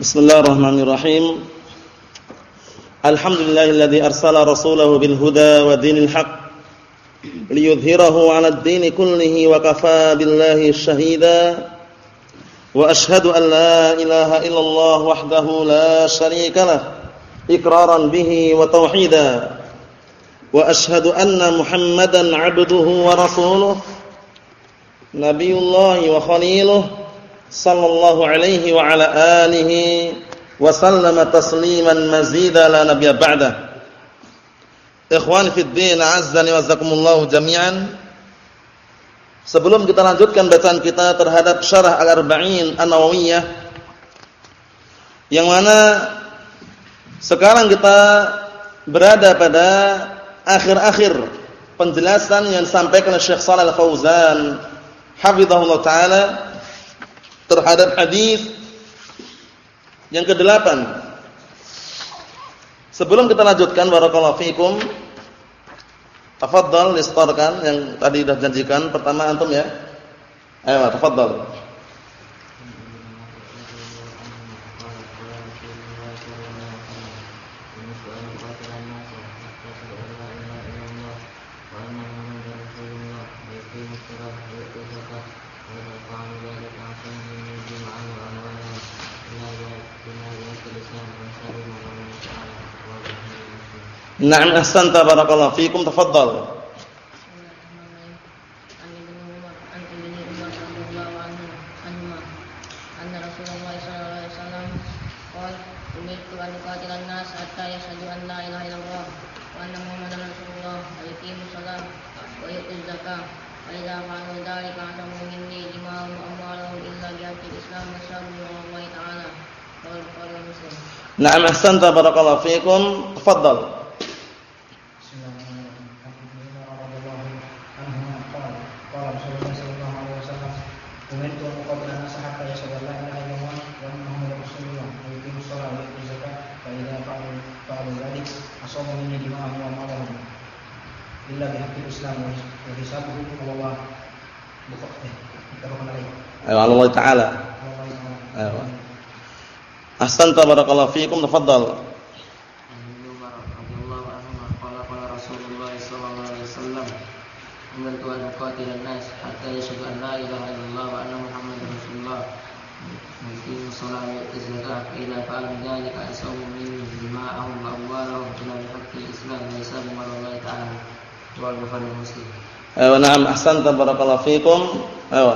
Bismillahirrahmanirrahim. Alhamdulillahilladzi arsala rasulahu bil huda wa dinil haqq liyudhhirahu 'ala ad-din kullihi wa kafaa billahi shahida. Wa ashhadu an la ilaha illallah wahdahu la sharika lah iqraran bihi wa tauhida. Wa ashhadu anna Muhammadan 'abduhu wa rasuluhu nabiyullah wa khaliluhu sallallahu alaihi wa ala alihi wa sallama tasliman mazida la nabiyya ba'da. Ikhwan fi din, azzani wa zakumullahu jami'an. Sebelum kita lanjutkan bacaan kita terhadap syarah Al-Arba'in An-Nawawiyah yang mana sekarang kita berada pada akhir-akhir penjelasan yang disampaikan oleh Syekh Shalal Al-Fauzan hafizahullah taala terhadap hadis yang kedelapan. Sebelum kita lanjutkan barakallahu fikum. Tafadhal listorkan yang tadi sudah janjikan pertama antum ya. Ayo tafadhal. Na'am ahsanta barakallahu fikum tafadhal. Na'am ahsanta barakallahu fikum tafadhal. Allah Ta'ala. Ayo. Ahsanta barakallahu fiikum, tafadhal. أمرت أن أقاتل الناس حتى يشهدوا أن لا إله إلا الله وأن محمدا رسول الله ويقيموا الصلاة ويؤتوا الزكاة فإذا فعلوا ذلك أسووا مني دماءهم وأموالهم إلى بحق الإسلام ويسابوا على الله تعالى والبخاري ومسلم. أيوة نعم أحسنت بارك الله فيكم أيوة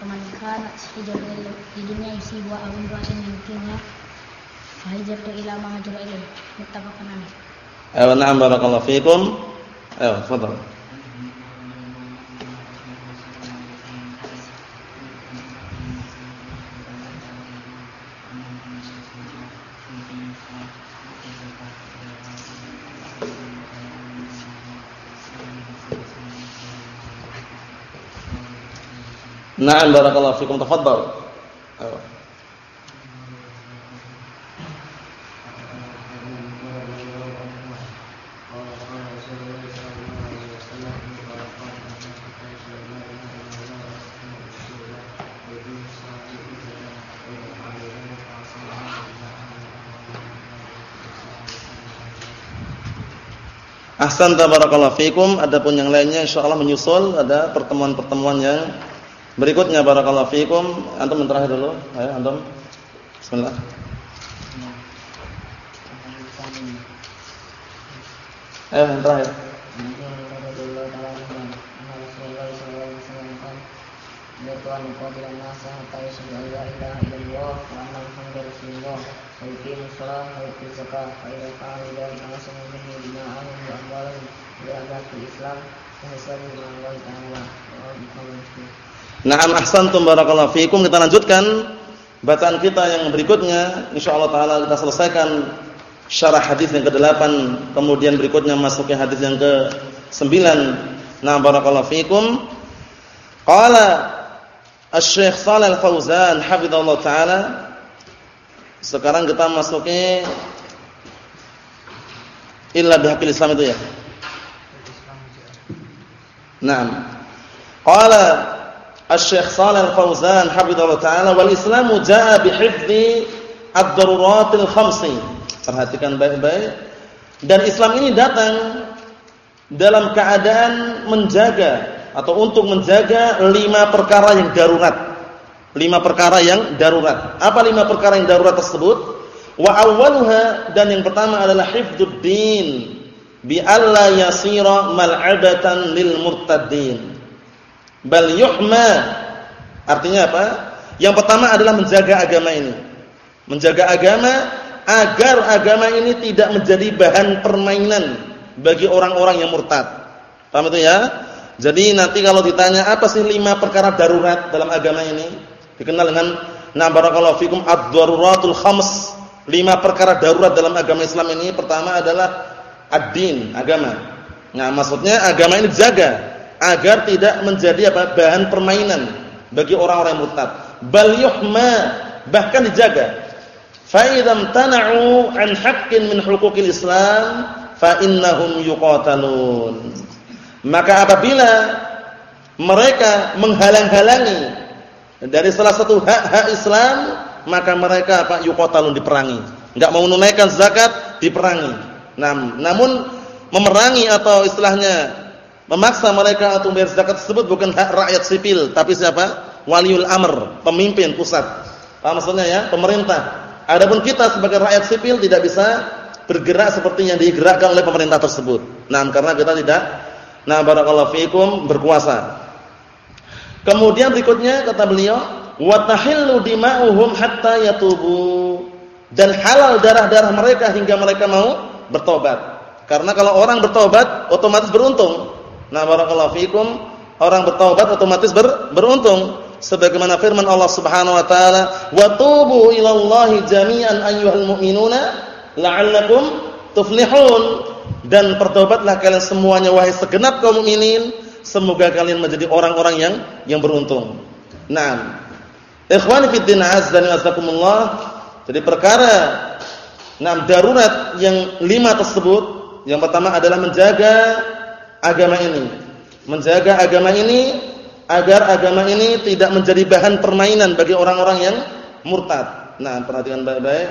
Faman kanat hijratuhu di dunia yusibu aw imra'atin yumkinuha fa hijratuhu ila ma hajara ilayhi. Muttafaqun alaih. Ayo na'am barakallahu fikum. Ayo, Na'am barakallahu fikum tafadhal. Ahsan barakallahu fikum. Adapun yang lainnya insyaallah menyusul ada pertemuan-pertemuan yang Berikutnya barakallahu fikum, antum terakhir dulu. Ayo antum. Bismillah. Ayo yang terakhir. Naam ahsantum barakallahu fikum kita lanjutkan bacaan kita yang berikutnya. Insyaallah taala kita selesaikan syarah hadis yang ke-8 kemudian berikutnya masuk ke hadis yang ke-9 nah barakallahu fikum qala Asy-Syaikh Shalal Fauzan hafizallahu taala. Sekarang kita masuki illa bihaqil Islam itu ya. Naam. Qala Asy-Syaikh Shalal Fauzan hafizallahu taala wal Islamu jaa bihifdzi ad-daruratil khamsi Perhatikan baik-baik. Dan Islam ini datang dalam keadaan menjaga atau untuk menjaga lima perkara yang darurat. Lima perkara yang darurat. Apa lima perkara yang darurat tersebut? Wa awwaluha dan yang pertama adalah hifdzuddin bi alla yasira mal'abatan lil murtaddin. Bal yuhma artinya apa? Yang pertama adalah menjaga agama ini. Menjaga agama agar agama ini tidak menjadi bahan permainan bagi orang-orang yang murtad. Paham itu ya? Jadi nanti kalau ditanya apa sih lima perkara darurat dalam agama ini? Dikenal dengan na barakallahu fikum ad-daruratul khams. Lima perkara darurat dalam agama Islam ini pertama adalah ad-din, agama. Nah, maksudnya agama ini dijaga agar tidak menjadi apa? bahan permainan bagi orang-orang murtad. Bal yuhma bahkan dijaga Fa'idham tana'u an haqqin min hukukil Islam fa innahum yuqatalun. Maka apabila mereka menghalang-halangi dari salah satu hak-hak Islam, maka mereka apa yuqatalun diperangi. Enggak mau menunaikan zakat diperangi. Nam, namun memerangi atau istilahnya memaksa mereka untuk membayar zakat tersebut bukan hak rakyat sipil, tapi siapa? Waliul amr, pemimpin pusat. Apa maksudnya ya? Pemerintah Adapun kita sebagai rakyat sipil tidak bisa bergerak seperti yang digerakkan oleh pemerintah tersebut. Nah, karena kita tidak nah barakallahu fiikum berkuasa. Kemudian berikutnya kata beliau, wa tahillu dima'uhum hatta yatubu. Dan halal darah-darah mereka hingga mereka mau bertobat. Karena kalau orang bertobat otomatis beruntung. Nah, barakallahu fiikum, orang bertobat otomatis ber, beruntung sebagaimana firman Allah Subhanahu wa taala wa tubu ilallahi jami'an ayyuhal mu'minuna la'allakum tuflihun dan bertobatlah kalian semuanya wahai segenap kaum mukminin semoga kalian menjadi orang-orang yang yang beruntung. Naam. Ikhwani fid din azza wa jazakumullah. Jadi perkara enam darurat yang lima tersebut yang pertama adalah menjaga agama ini. Menjaga agama ini agar agama ini tidak menjadi bahan permainan bagi orang-orang yang murtad. Nah, perhatikan baik-baik.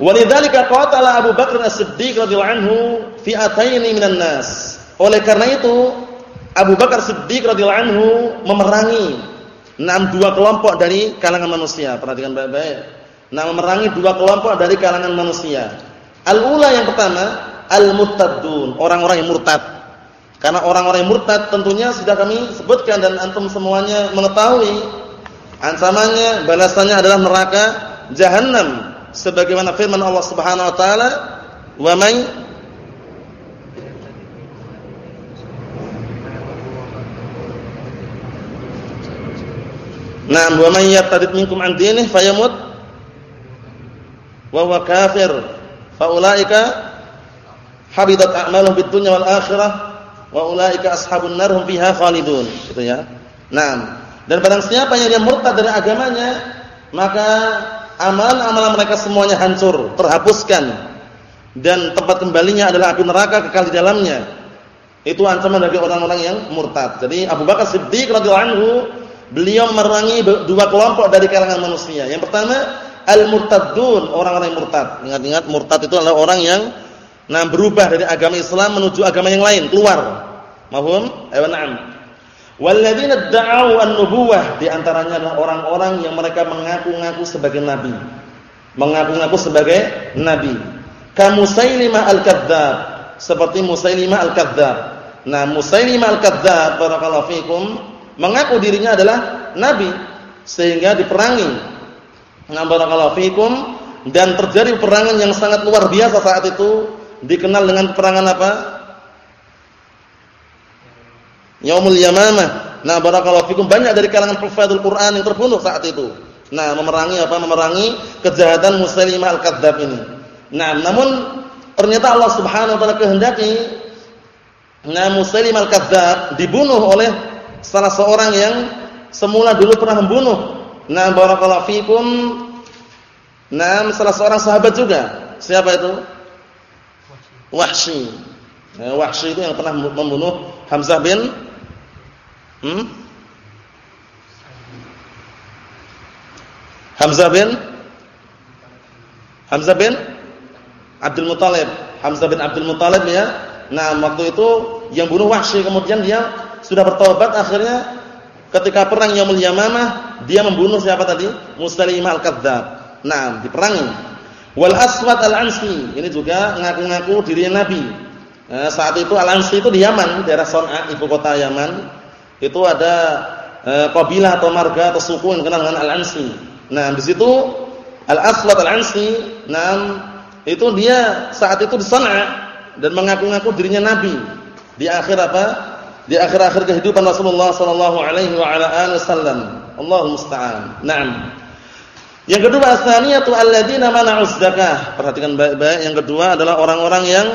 Walidzalika qatala Abu Bakar As-Siddiq radhiyallahu anhu fi'ataini minan nas. Oleh karena itu, Abu Bakar Siddiq radhiyallahu anhu memerangi enam dua kelompok dari kalangan manusia. Perhatikan baik-baik. Nah, memerangi dua kelompok dari kalangan manusia. Al-ula yang pertama, al-murtadun, orang-orang yang murtad. Karena orang-orang yang murtad tentunya sudah kami sebutkan dan antum semuanya mengetahui ancamannya, balasannya adalah neraka jahanam sebagaimana firman Allah Subhanahu wa taala, "Wa may Naam wa may yartadid minkum an dinih fayamut wa huwa kafir fa ulaika habidat a'maluhum bid dunya wal akhirah wa ulaika ashabun nar fiha khalidun gitu ya. Naam. Dan barang siapa yang dia murtad dari agamanya, maka amalan-amalan mereka semuanya hancur, terhapuskan. Dan tempat kembalinya adalah api neraka kekal di dalamnya. Itu ancaman bagi orang-orang yang murtad. Jadi Abu Bakar Siddiq radhiyallahu anhu beliau merangi dua kelompok dari kalangan manusia. Yang pertama, al-murtadun, orang-orang yang murtad. Ingat-ingat murtad itu adalah orang yang nah berubah dari agama Islam menuju agama yang lain, keluar. Mahum? Ayo na'am. Walladzina da'u an-nubuwah di antaranya adalah orang-orang yang mereka mengaku-ngaku sebagai nabi. Mengaku-ngaku sebagai nabi. Kamu Musailimah al-Kadzdzab, seperti Musailimah al-Kadzdzab. Nah, Musailimah al-Kadzdzab barakallahu fikum mengaku dirinya adalah nabi sehingga diperangi. Nah, barakallahu fikum dan terjadi perangan yang sangat luar biasa saat itu dikenal dengan perangan apa? Yaumul Yamamah. Nah, barakallahu fikum banyak dari kalangan hufadzul Quran yang terbunuh saat itu. Nah, memerangi apa? Memerangi kejahatan Musailimah al-Kadzdzab ini. Nah, namun ternyata Allah Subhanahu wa taala kehendaki nah Musailimah al-Kadzdzab dibunuh oleh salah seorang yang semula dulu pernah membunuh. Nah, barakallahu fikum. Nah, salah seorang sahabat juga. Siapa itu? Wahsy. Nah, Wahsy itu yang pernah membunuh Hamzah bin Hmm? Hamzah bin Hamzah bin Abdul Muthalib. Hamzah bin Abdul Muthalib ya. Nah, waktu itu yang bunuh Wahsy kemudian dia sudah bertobat akhirnya ketika perang Yaumul Yamamah dia membunuh siapa tadi? Musailimah al-Kadzdzab. Nah, diperangi. Wal Aswad al-Ansi, ini juga ngaku-ngaku dirinya nabi. Nah, saat itu Al-Ansi itu di Yaman, daerah Son'a, ibu kota Yaman itu ada e, kabilah atau marga atau suku yang dikenal dengan Al-Ansi. Nah, di situ Al-Aswad Al-Ansi, nah itu dia saat itu di sana dan mengaku-ngaku dirinya nabi. Di akhir apa? Di akhir-akhir kehidupan Rasulullah sallallahu alaihi wa ala alihi wasallam. Allahu musta'an. Naam. Yang kedua asaniyatu alladziina mana'uz zakah. Perhatikan baik-baik. Yang kedua adalah orang-orang yang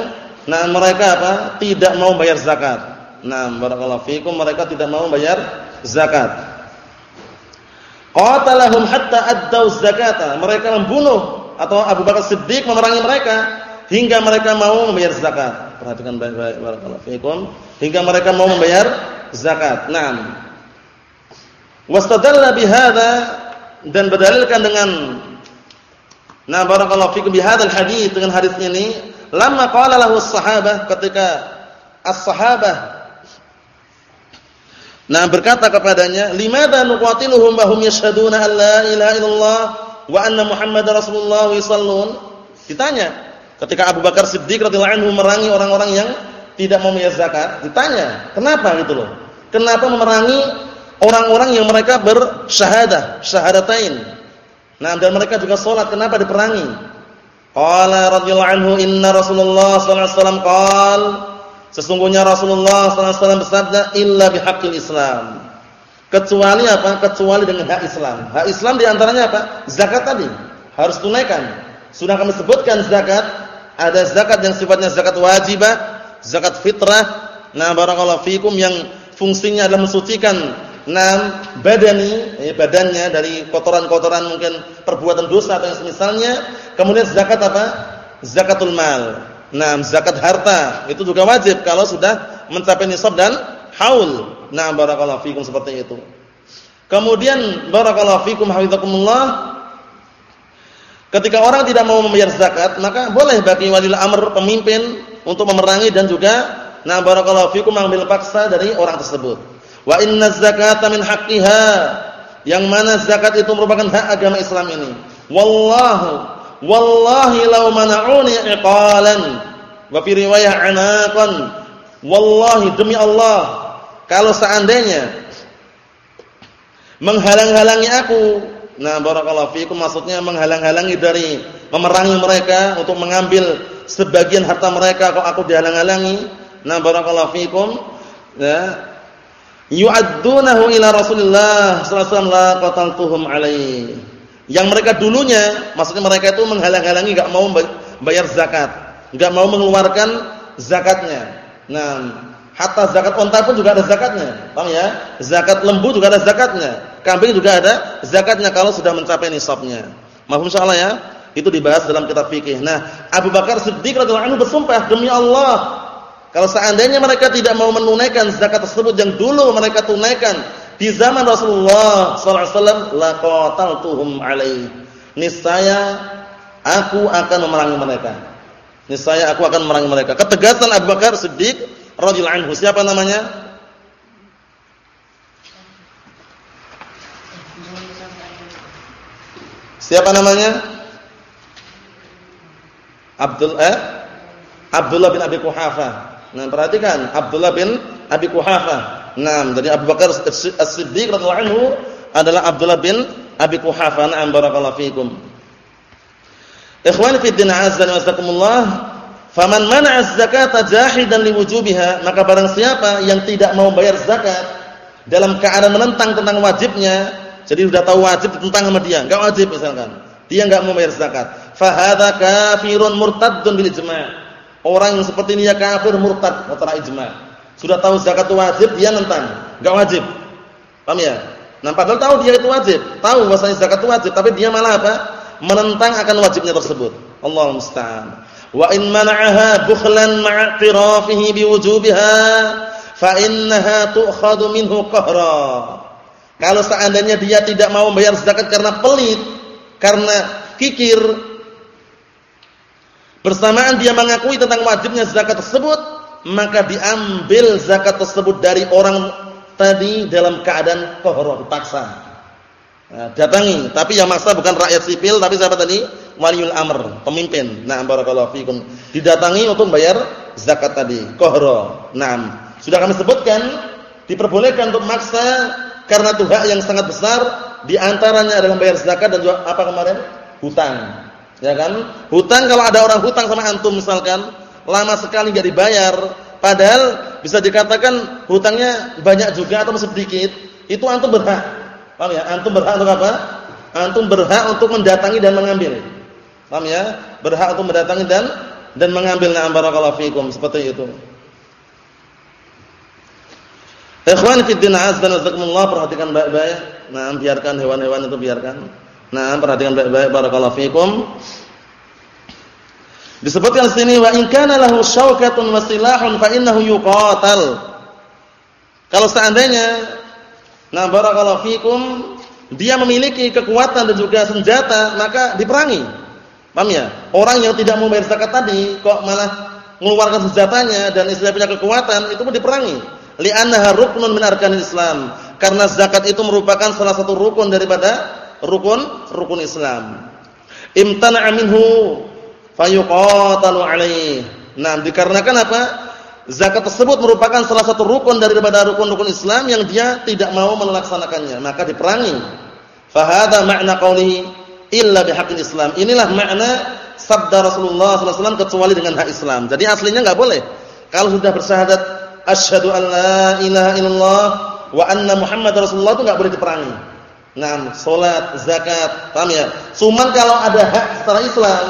nah mereka apa? tidak mau bayar zakat. Nah, barakallahu fikum mereka tidak mau bayar zakat. Qatalahum hatta addau zakata. Mereka membunuh atau Abu Bakar Siddiq memerangi mereka hingga mereka mau membayar zakat. Perhatikan baik-baik barakallahu fikum. Hingga mereka mau membayar zakat. Naam. Wastadalla bihadza dan berdalilkan dengan Nah barakallahu fikum bihadzal hadis dengan hadis ini, lama qala lahu sahabah ketika as-sahabah Nah berkata kepadanya, "Limadza nuqatiluhum wa hum yashhaduna an la ilaha illallah wa anna Muhammadar Rasulullah sallun?" Ditanya, ketika Abu Bakar Siddiq radhiyallahu anhu memerangi orang-orang yang tidak mau membayar zakat, ditanya, "Kenapa gitu loh? Kenapa memerangi orang-orang yang mereka bersyahadah, syahadatain?" Nah, dan mereka juga salat, kenapa diperangi? Qala radhiyallahu anhu, "Inna Rasulullah sallallahu alaihi wasallam qala" Sesungguhnya Rasulullah SAW bersabda, illa bihaqqil Islam. Kecuali apa? Kecuali dengan hak Islam. Hak Islam di antaranya apa? Zakat tadi. Harus tunaikan. Sudah kami sebutkan zakat. Ada zakat yang sifatnya zakat wajibah, zakat fitrah. Nah, barakallahu fikum yang fungsinya adalah mensucikan enam badani, eh, badannya dari kotoran-kotoran mungkin perbuatan dosa atau yang semisalnya. Kemudian zakat apa? Zakatul mal Nah, zakat harta itu juga wajib kalau sudah mencapai nisab dan haul. Nah, barakallahu fikum seperti itu. Kemudian barakallahu fikum hafizakumullah Ketika orang tidak mau membayar zakat, maka boleh bagi wali amr pemimpin untuk memerangi dan juga nah barakallahu fikum mengambil paksa dari orang tersebut. Wa inna zakata min haqqiha. Yang mana zakat itu merupakan hak agama Islam ini. Wallahu wallahi law mana'uni iqalan wa fi riwayah anaqan wallahi demi Allah kalau seandainya menghalang-halangi aku nah barakallahu fikum maksudnya menghalang-halangi dari memerangi mereka untuk mengambil sebagian harta mereka kalau aku dihalang-halangi nah barakallahu fikum ya yu'addunahu ila Rasulillah sallallahu alaihi wasallam la qataltuhum alaihi yang mereka dulunya, maksudnya mereka itu menghalang-halangi enggak mau bayar zakat, enggak mau mengeluarkan zakatnya. Nah, hatta zakat onta pun juga ada zakatnya. Paham ya? Zakat lembu juga ada zakatnya. Kambing juga ada zakatnya kalau sudah mencapai nisabnya. Mahfum insyaallah ya? Itu dibahas dalam kitab fikih. Nah, Abu Bakar Siddiq radhiyallahu anhu bersumpah demi Allah, kalau seandainya mereka tidak mau menunaikan zakat tersebut yang dulu mereka tunaikan di zaman Rasulullah sallallahu alaihi laqataltuhum alaihi. Niscaya aku akan memerangi mereka. Niscaya aku akan memerangi mereka. Ketegasan Abu Bakar Siddiq radhiyallahu anhu. Siapa namanya? Siapa namanya? Abdul eh? Abdullah bin Abi Quhafah. Nah, perhatikan Abdullah bin Abi Quhafah Naam, jadi Abu Bakar As-Siddiq radhiyallahu anhu adalah Abdullah bin Abi Quhafa. Na'am barakallahu fikum. Ikhwani fi din azza wa jazakumullah, faman mana'a az-zakata jahidan liwujubiha, maka barang siapa yang tidak mau bayar zakat dalam keadaan menentang tentang wajibnya, jadi sudah tahu wajib ditentang sama dia, enggak wajib misalkan. Dia enggak mau bayar zakat. Fa hadza kafirun murtaddun bil ijma'. Orang yang seperti ini ya kafir murtad secara ijma'. Sudah tahu zakat wajib, dia nentang, enggak wajib. Paham ya? Nah, padahal tahu dia itu wajib, tahu bahwasanya zakat itu wajib, tapi dia malah apa? menentang akan wajibnya tersebut. Allah musta'an. Wa in mana'aha bukhlan ma'tirafihi biwujubiha fa innaha tu'khadhu minhu qahra. Kalau seandainya dia tidak mau membayar zakat karena pelit, karena kikir, bersamaan dia mengakui tentang wajibnya zakat tersebut, maka diambil zakat tersebut dari orang tadi dalam keadaan qahra, dipaksa. Nah, datangi, tapi yang maksa bukan rakyat sipil tapi siapa tadi? Waliul amr, pemimpin. Nah, barakallahu fikum. Didatangi untuk bayar zakat tadi, kohro. Naam. Sudah kami sebutkan diperbolehkan untuk maksa karena itu hak yang sangat besar di antaranya adalah bayar zakat dan juga apa kemarin? hutang. Ya kan? Hutang kalau ada orang hutang sama antum misalkan lama sekali enggak dibayar, padahal bisa dikatakan hutangnya banyak juga atau sedikit, itu antum berhak Paham ya? Antum berhak untuk apa? Antum berhak untuk mendatangi dan mengambil. Paham ya? Berhak untuk mendatangi dan dan mengambil na'am barakallahu fikum seperti itu. Ikhwan fi din azza jalla perhatikan baik-baik. Nah, biarkan hewan-hewan itu biarkan. Nah, perhatikan baik-baik barakallahu fikum. Disebutkan sini wa in kana lahu syaukatun wa silahun fa innahu yuqatal. Kalau seandainya Nah, barakallahu fikum, dia memiliki kekuatan dan juga senjata, maka diperangi. Paham ya? Orang yang tidak mau bayar zakat tadi kok malah mengeluarkan senjatanya dan istilah punya kekuatan, itu pun diperangi. Li'annaha ruknun min arkanil Islam. Karena zakat itu merupakan salah satu rukun daripada rukun rukun Islam. Imtana'a minhu fayuqatalu alaih. Nah, dikarenakan apa? zakat tersebut merupakan salah satu rukun daripada rukun-rukun Islam yang dia tidak mau melaksanakannya, maka diperangi. Fahada makna qaulihi illa bihaqqil Islam. Inilah makna sabda Rasulullah SAW kecuali dengan hak Islam. Jadi aslinya enggak boleh. Kalau sudah bersyahadat asyhadu an la ilaha illallah wa anna Muhammad Rasulullah itu enggak boleh diperangi. Nah, salat, zakat, paham ya? Cuman kalau ada hak secara Islam,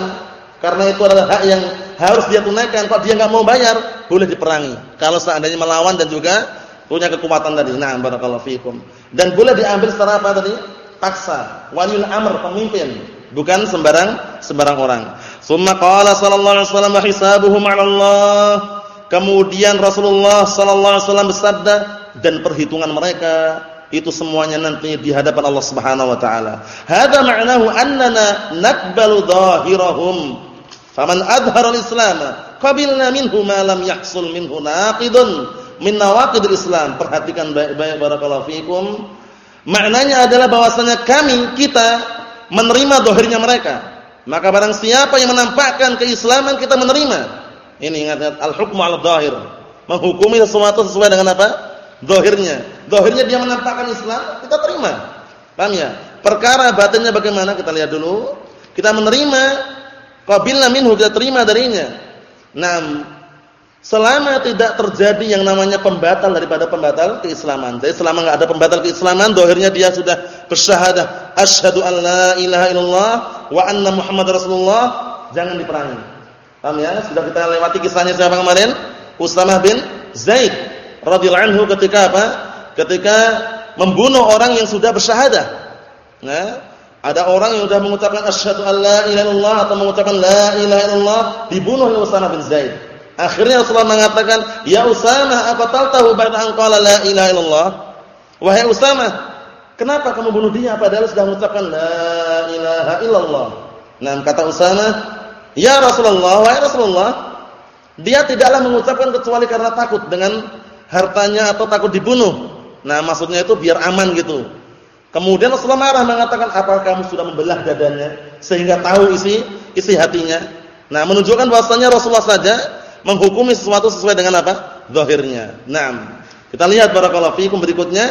karena itu adalah hak yang harus dia tunaikan. Kalau dia enggak mau bayar, boleh diperangi. Kalau seandainya melawan dan juga punya kekuatan tadi. Nah, barakallahu fikum. Dan boleh diambil secara apa tadi? Paksa. Waliul amr, pemimpin. Bukan sembarang sembarang orang. Summa qala sallallahu alaihi wasallam hisabuhum 'ala Allah. Kemudian Rasulullah sallallahu alaihi wasallam bersabda dan perhitungan mereka itu semuanya nanti di hadapan Allah Subhanahu wa taala. Hadza ma'nahu annana naqbalu dhahirahum. Faman adhara al-islam qabilna minhu ma lam yahsul minhu naqidun min nawaqidil Islam. Perhatikan baik-baik barakallahu fikum. Maknanya adalah bahwasanya kami kita menerima dohirnya mereka. Maka barang siapa yang menampakkan keislaman kita menerima. Ini ingat al-hukmu 'ala dhahir. Menghukumi sesuatu sesuai dengan apa? Dohirnya. Dohirnya dia menampakkan Islam, kita terima. Paham ya? Perkara batinnya bagaimana kita lihat dulu. Kita menerima qabilna minhu kita terima darinya. Nah, selama tidak terjadi yang namanya pembatal daripada pembatal keislaman. Jadi selama enggak ada pembatal keislaman, dohirnya dia sudah bersyahadah asyhadu an la ilaha illallah wa anna muhammad rasulullah, jangan diperangi. Paham ya? Sudah kita lewati kisahnya siapa kemarin? Usamah bin Zaid radhiyallahu anhu ketika apa? Ketika membunuh orang yang sudah bersyahadah. Nah, ada orang yang sudah mengucapkan asyhadu an la ilaha illallah atau mengucapkan la ilaha illallah dibunuh oleh Usamah bin Zaid. Akhirnya Rasulullah mengatakan, "Ya Usamah, apa tahu ba'da an qala la ilaha illallah?" Wahai Usamah, kenapa kamu bunuh dia padahal sudah mengucapkan la ilaha illallah? Nah, kata Usamah, "Ya Rasulullah, wahai Rasulullah, dia tidaklah mengucapkan kecuali karena takut dengan hartanya atau takut dibunuh." Nah, maksudnya itu biar aman gitu. Kemudian Rasulullah marah mengatakan, "Apakah kamu sudah membelah dadanya sehingga tahu isi isi hatinya?" Nah, menunjukkan bahwasanya Rasulullah saja menghukumi sesuatu sesuai dengan apa? Zahirnya. Naam. Kita lihat barakallahu fikum berikutnya.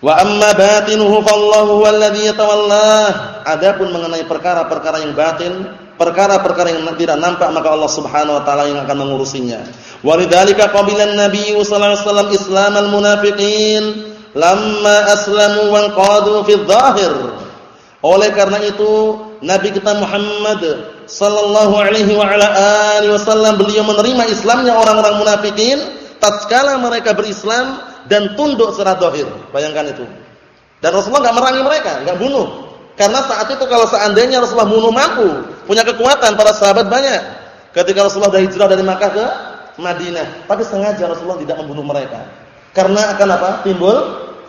Wa amma batinuhu fallahu walladhi yatawallah. Adapun mengenai perkara-perkara yang batin, perkara-perkara yang tidak nampak maka Allah Subhanahu wa taala yang akan mengurusinya. Walidzalika qabila an-nabiy sallallahu alaihi wasallam islamal munafiqin lamma aslamu wa qadu fi dhahir. Oleh karena itu Nabi kita Muhammad sallallahu alaihi wa ala alihi wasallam beliau menerima Islamnya orang-orang munafikin tatkala mereka berislam dan tunduk secara zahir. Bayangkan itu. Dan Rasulullah enggak merangi mereka, enggak bunuh. Karena saat itu kalau seandainya Rasulullah bunuh mampu, punya kekuatan para sahabat banyak. Ketika Rasulullah sudah hijrah dari Makkah ke Madinah, tapi sengaja Rasulullah tidak membunuh mereka. Karena akan apa? Timbul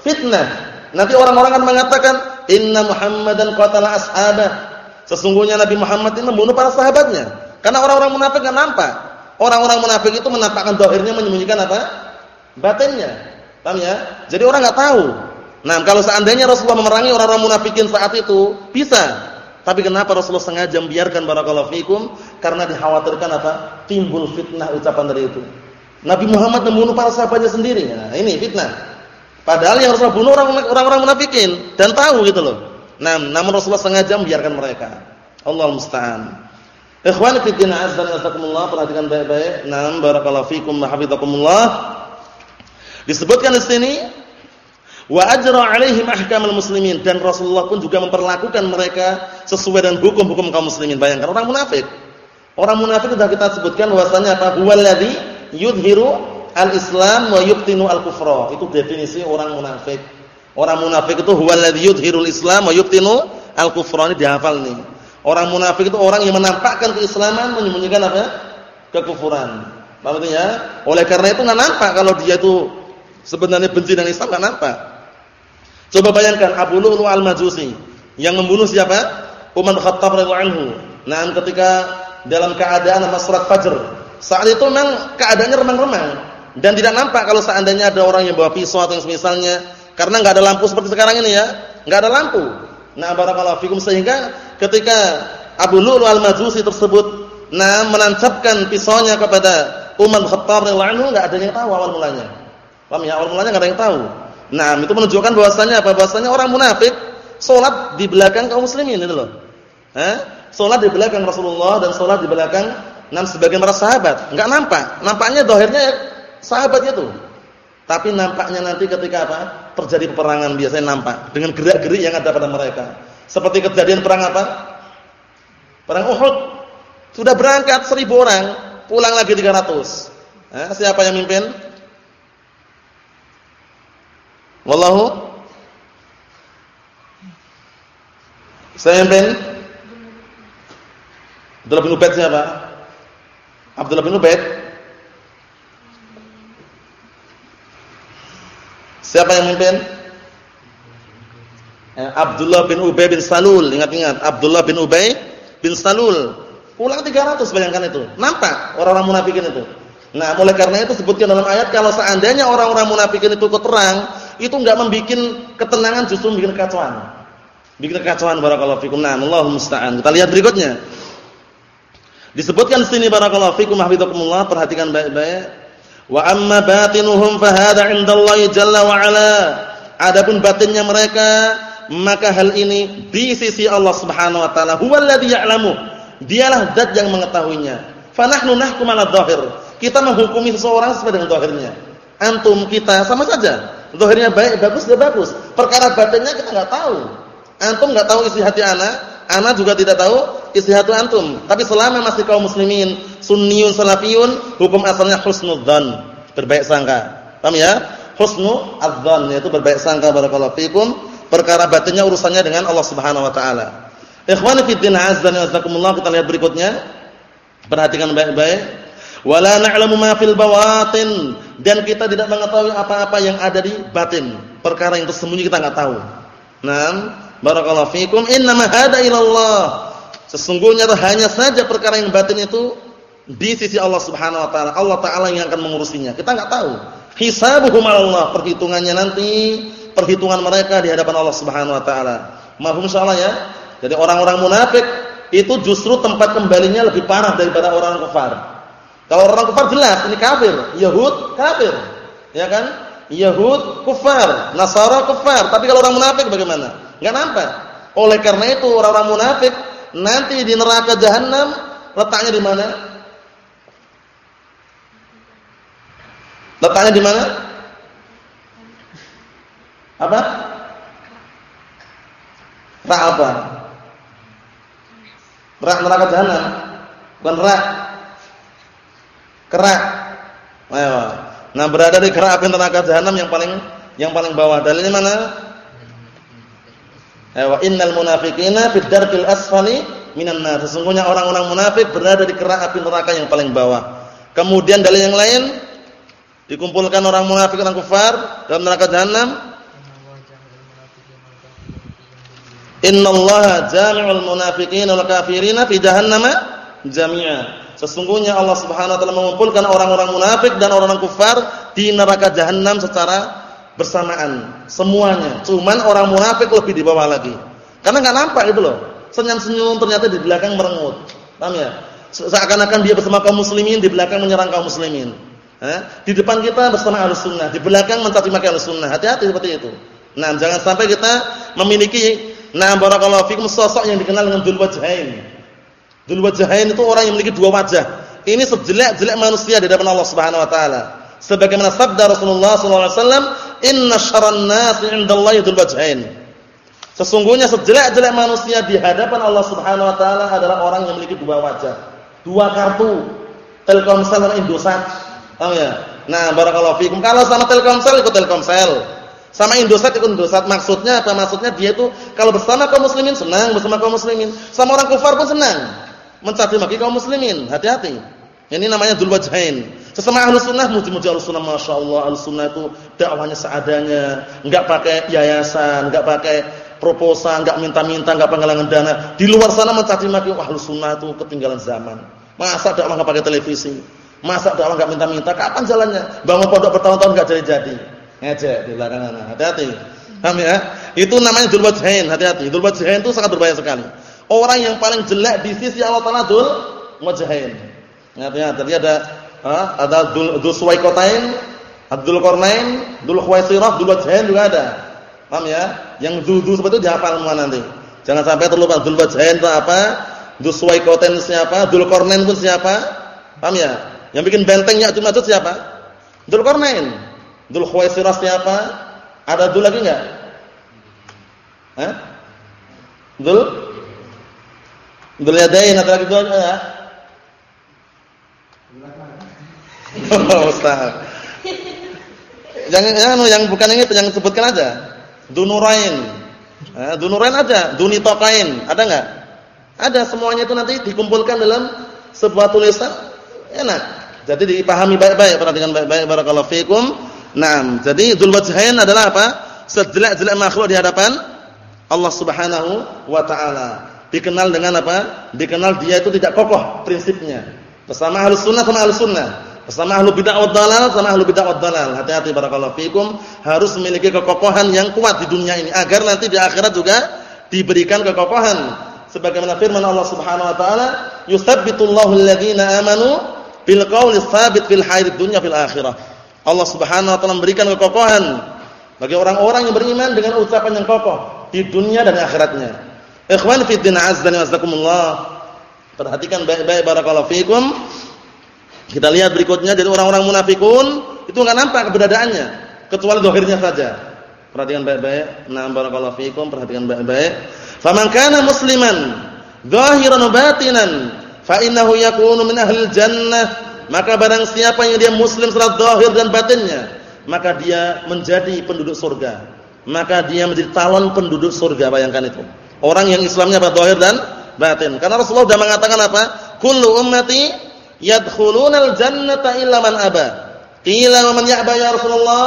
fitnah. Nanti orang-orang akan mengatakan, "Inna Muhammadan qatala ashabah." Sesungguhnya Nabi Muhammad ini membunuh para sahabatnya. Karena orang-orang munafik enggak nampak. Orang-orang munafik itu menampakkan dohirnya menyembunyikan apa? Batinnya. Paham ya? Jadi orang nggak tahu. Nah, kalau seandainya Rasulullah memerangi orang-orang munafikin saat itu, bisa. Tapi kenapa Rasulullah sengaja membiarkan barakallahu fikum? Karena dikhawatirkan apa? Timbul fitnah ucapan dari itu. Nabi Muhammad membunuh para sahabatnya sendiri. Nah, ini fitnah. Padahal yang Rasulullah bunuh orang-orang munafikin dan tahu gitu loh. Nah, namun Rasulullah sengaja membiarkan mereka. Allah musta'an. Ikhwani fi din azza wa jalla, perhatikan baik-baik. Naam barakallahu fikum wa hafizakumullah. Disebutkan di sini wa ajra 'alaihim ahkamul muslimin dan Rasulullah pun juga memperlakukan mereka sesuai dengan hukum-hukum kaum muslimin. Bayangkan orang munafik. Orang munafik sudah kita sebutkan bahwasanya apa? Huwallazi yudhiru al-islam wa yubtinu al-kufra. Itu definisi orang munafik. Orang munafik itu huwallazi yudhirul islam wa yubtinu al-kufra. Ini dihafal nih. Orang munafik itu orang yang menampakkan keislaman menyembunyikan apa? kekufuran. Paham? Oleh karena itu enggak nampak kalau dia itu Sebenarnya benci dengan Islam kan nampak. Coba bayangkan Abu Lu'lu' al-Majusi yang membunuh siapa? Umar Khattab radhiyallahu anhu. Nah, ketika dalam keadaan apa surat Fajr. Saat itu memang keadaannya remang-remang dan tidak nampak kalau seandainya ada orang yang bawa pisau atau yang semisalnya karena enggak ada lampu seperti sekarang ini ya. Enggak ada lampu. Nah, barakallahu fikum sehingga ketika Abu Lu'lu' al-Majusi tersebut nah menancapkan pisaunya kepada Umar Khattab radhiyallahu anhu enggak ada yang tahu awal mulanya. Paham ya? Awal mulanya enggak ada yang tahu. Nah, itu menunjukkan bahwasanya apa? Bahwasanya orang munafik salat di belakang kaum muslimin itu loh. Eh? Salat di belakang Rasulullah dan salat di belakang enam sebagian para sahabat. Enggak nampak. Nampaknya dohirnya ya sahabatnya tuh. Tapi nampaknya nanti ketika apa? Terjadi peperangan biasanya nampak dengan gerak-gerik yang ada pada mereka. Seperti kejadian perang apa? Perang Uhud. Sudah berangkat seribu orang, pulang lagi 300. Eh, siapa yang mimpin? Wallahu Saya bin Abdullah bin Ubaid siapa? Abdullah bin Ubaid Siapa yang memimpin? Eh, Abdullah bin Ubay bin Salul, ingat-ingat Abdullah bin Ubay bin Salul. Pulang 300 bayangkan itu. Nampak orang-orang munafikin itu. Nah, oleh karena itu sebutkan dalam ayat kalau seandainya orang-orang munafikin itu ikut perang, itu enggak membuat ketenangan justru bikin kekacauan. Bikin kekacauan barakallahu fikum. Nah, Allahu musta'an. Kita lihat berikutnya. Disebutkan di sini barakallahu fikum hafizakumullah, perhatikan baik-baik. Wa amma batinuhum fa hadza 'indallahi jalla wa 'ala. Adapun batinnya mereka, maka hal ini di sisi Allah Subhanahu wa taala. Huwallazi ya'lamu. Dialah zat yang mengetahuinya. Fa nahnu nahkum 'ala dhahir. Kita menghukumi seseorang sesuai dengan zahirnya. Antum kita sama saja. Zahirnya baik, bagus, sudah bagus. Perkara batinnya kita enggak tahu. Antum enggak tahu isi hati ana, ana juga tidak tahu isi hati antum. Tapi selama masih kaum muslimin, sunniyun salafiyun, hukum asalnya husnudzan, berbaik sangka. Paham ya? Husnu adzan yaitu berbaik sangka barakallahu fikum. Perkara batinnya urusannya dengan Allah Subhanahu wa taala. Ikhwani fi din azza wa jazakumullah kita lihat berikutnya. Perhatikan baik-baik. Wala na'lamu ma fil bawatin dan kita tidak mengetahui apa-apa yang ada di batin. Perkara yang tersembunyi kita enggak tahu. Naam, barakallahu fikum. Innama hada ilallah. Sesungguhnya hanya saja perkara yang batin itu di sisi Allah Subhanahu wa taala. Allah taala yang akan mengurusinya. Kita enggak tahu. Hisabuhum Allah, perhitungannya nanti, perhitungan mereka di hadapan Allah Subhanahu wa taala. Mahum insyaallah ya. Jadi orang-orang munafik itu justru tempat kembalinya lebih parah daripada orang kafir. Kalau orang kufar jelas ini kafir, Yahud kafir. Ya kan? Yahud kufar, Nasara kufar. Tapi kalau orang munafik bagaimana? Enggak nampak. Oleh karena itu orang-orang munafik nanti di neraka jahanam letaknya di mana? Letaknya di mana? Apa? Rak apa? Rak neraka jahanam. Bukan rak. Kerak. Nah, berada di kerak api neraka jahanam yang paling yang paling bawah. Dalilnya mana? Ayo, innal munafiqina fid darkil asfali minan nar. Sesungguhnya orang-orang munafik berada di kerak api neraka yang paling bawah. Kemudian dalil yang lain dikumpulkan orang munafik dan kafir dalam neraka jahanam. Innallaha jami'ul munafiqina wal kafirina fi jahannam jami'a. Sesungguhnya Allah Subhanahu wa taala mengumpulkan orang-orang munafik dan orang-orang kafir di neraka jahanam secara bersamaan semuanya. Cuman orang munafik lebih di bawah lagi. Karena enggak nampak itu loh. Senyum-senyum ternyata di belakang merengut. Paham ya? Seakan-akan dia bersama kaum muslimin, di belakang menyerang kaum muslimin. Eh? Di depan kita bersama Ahlus Sunnah, di belakang mencaci maki Ahlus Sunnah. Hati-hati seperti itu. Nah, jangan sampai kita memiliki nah barakallahu fikum sosok yang dikenal dengan dzul wajhain. Dzul wajhain itu orang yang memiliki dua wajah. Ini sejelek-jelek manusia di hadapan Allah Subhanahu wa taala. Sebagaimana sabda Rasulullah sallallahu alaihi wasallam, "Inna syarran nasi 'indallahi dzul wajhain." Sesungguhnya sejelek-jelek manusia di hadapan Allah Subhanahu wa taala adalah orang yang memiliki dua wajah, dua kartu, Telkomsel dan Indosat. Paham ya? Nah, barakallahu fikum. Kalau sama Telkomsel ikut Telkomsel. Sama Indosat ikut Indosat. Maksudnya apa? Maksudnya dia itu kalau bersama kaum muslimin senang bersama kaum muslimin. Sama orang kafir pun senang mencaci maki kaum muslimin. Hati-hati. Ini namanya dzul wajhain. Sesama ahlu sunnah muji-muji ahlu sunnah masya Allah ahlu sunnah itu dakwahnya seadanya, enggak pakai yayasan, enggak pakai proposal, enggak minta-minta, enggak penggalangan dana. Di luar sana mencaci maki ahlu sunnah itu ketinggalan zaman. Masa dakwah enggak pakai televisi? Masa dakwah enggak minta-minta? Kapan jalannya? Bangun pondok bertahun-tahun enggak jadi-jadi. Ngejek di belakang. Hati-hati. Paham ya? Itu namanya dzul wajhain. Hati-hati. Dzul wajhain itu sangat berbahaya sekali orang yang paling jelek di sisi Allah Taala dzul wajhain. Ingat-ingat tadi ada ha, ada dzul suwaikotain, dzul qarnain, dzul khuwaisirah, dzul wajhain juga ada. Paham ya? Yang dzul seperti itu dihafal semua nanti. Jangan sampai terlupa dzul wajhain itu apa? Dzul suwaikotain siapa? Dzul qarnain itu siapa? Paham ya? Yang bikin benteng Ya'juj Ma'juj siapa? Dzul qarnain. Dzul khuwaisirah siapa? Ada dzul lagi enggak? Hah? Dzul Dzul atau lagi dua ya? Oh, Ustaz. Jangan yang yang bukan ini yang sebutkan aja. Dunurain. Eh, Dunurain aja, Dunitokain, ada enggak? Ada semuanya itu nanti dikumpulkan dalam sebuah tulisan. Enak. Jadi dipahami baik-baik, perhatikan baik-baik barakallahu fikum. Naam. Jadi Dzul adalah apa? Sejelek-jelek makhluk di hadapan Allah Subhanahu wa taala dikenal dengan apa? Dikenal dia itu tidak kokoh prinsipnya. Bersama ahlu sunnah sama ahlu sunnah. Bersama ahlu bid'ah wa dalal sama ahlu bid'ah wa dalal. Hati-hati barakallahu fikum. Harus memiliki kekokohan yang kuat di dunia ini. Agar nanti di akhirat juga diberikan kekokohan. Sebagaimana firman Allah subhanahu wa ta'ala. Yusabbitullahu alladhina amanu bil qawli sabit fil hayrid dunya fil akhirah. Allah subhanahu wa ta'ala memberikan kekokohan. Bagi orang-orang yang beriman dengan ucapan yang kokoh. Di dunia dan akhiratnya. Ikhwan fi din azza wa jazakumullah. Perhatikan baik-baik barakallahu fikum. Kita lihat berikutnya dari orang-orang munafikun itu enggak nampak keberadaannya kecuali zahirnya saja. Perhatikan baik-baik. Nah, barakallahu fikum, perhatikan baik-baik. Faman kana musliman zahiran batinan fa innahu yakunu min ahli jannah. Maka barang siapa yang dia muslim secara zahir dan batinnya, maka dia menjadi penduduk surga. Maka dia menjadi calon penduduk surga, bayangkan itu. Orang yang Islamnya zahir dan batin. Karena Rasulullah sudah mengatakan apa? Kullu ummati yadkhulunal jannata illa man aba. Qila man ya'ba ya Rasulullah?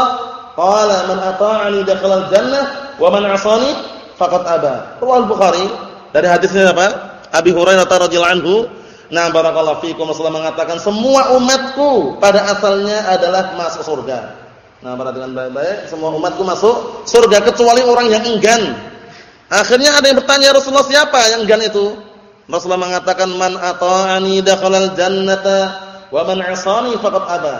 Qala man ata'ani dakhalal jannah wa man 'asani faqad aba. Riwayat Bukhari dari hadisnya apa? Abi Hurairah radhiyallahu anhu Nah barakallahu fiikum Rasulullah mengatakan semua umatku pada asalnya adalah masuk surga. Nah perhatikan baik-baik, semua umatku masuk surga kecuali orang yang enggan Akhirnya ada yang bertanya Rasulullah siapa yang gan itu? Rasulullah mengatakan man ata'ani dakhalal jannata Wa man 'asani faqad aba.